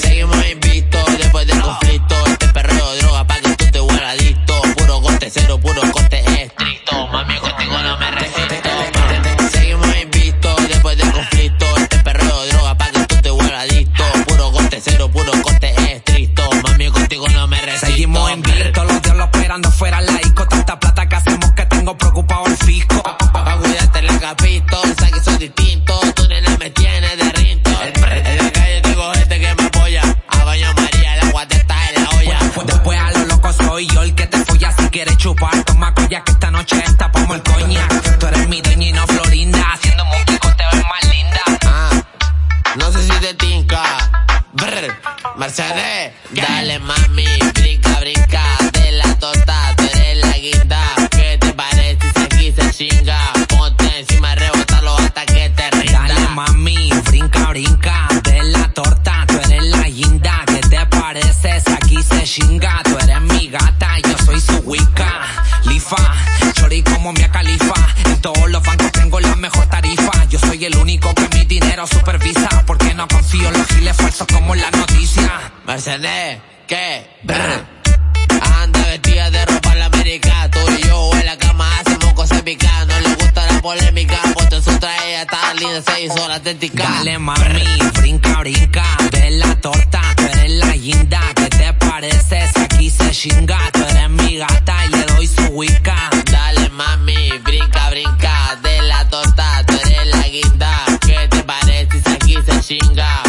Seguimos invictos después del conflicto. Este perreo droga pa' que tú te vuelvas adicto. Puro corte cero, puro corte estricto. Mami, contigo este no me resisto. Seguimos invictos después del conflicto. Este perreo droga pa' que tú te vuelvas adicto. Puro corte cero, puro corte estricto. Mami, contigo este no me resisto. Seguimos invictos, los diablos esperando fuera la chupar, toma colla que esta noche destapamos el coña. Tú eres mi dueña y no Florinda, haciendo monkey te ves más linda. Ah, no sé si te tinca. Brr, Mercedes, dale mami, brinca, brinca, de la torta, tú eres la guinda. ¿Qué te parece si aquí se chinga? Ponte encima, rebótalo hasta que te rinda. Dale mami, brinca, brinca, de la torta, tú eres la guinda. ¿Qué te parece si aquí se chinga? Como mi califa. En todos los bancos tengo la mejor tarifa. Yo soy el único que mi dinero supervisa. Porque no confío en los giles falsos como la noticia. Mercedes, ¿qué? Anda vestida de ropa la américa, tú y yo en la cama hacemos cosas picadas, no le gusta la polémica, ponte su traje, está linda, se hizo la auténtica. Dale mami, brinca, brinca, de la torta, tú la guinda. ¿Qué te parece si aquí se chinga? gringa.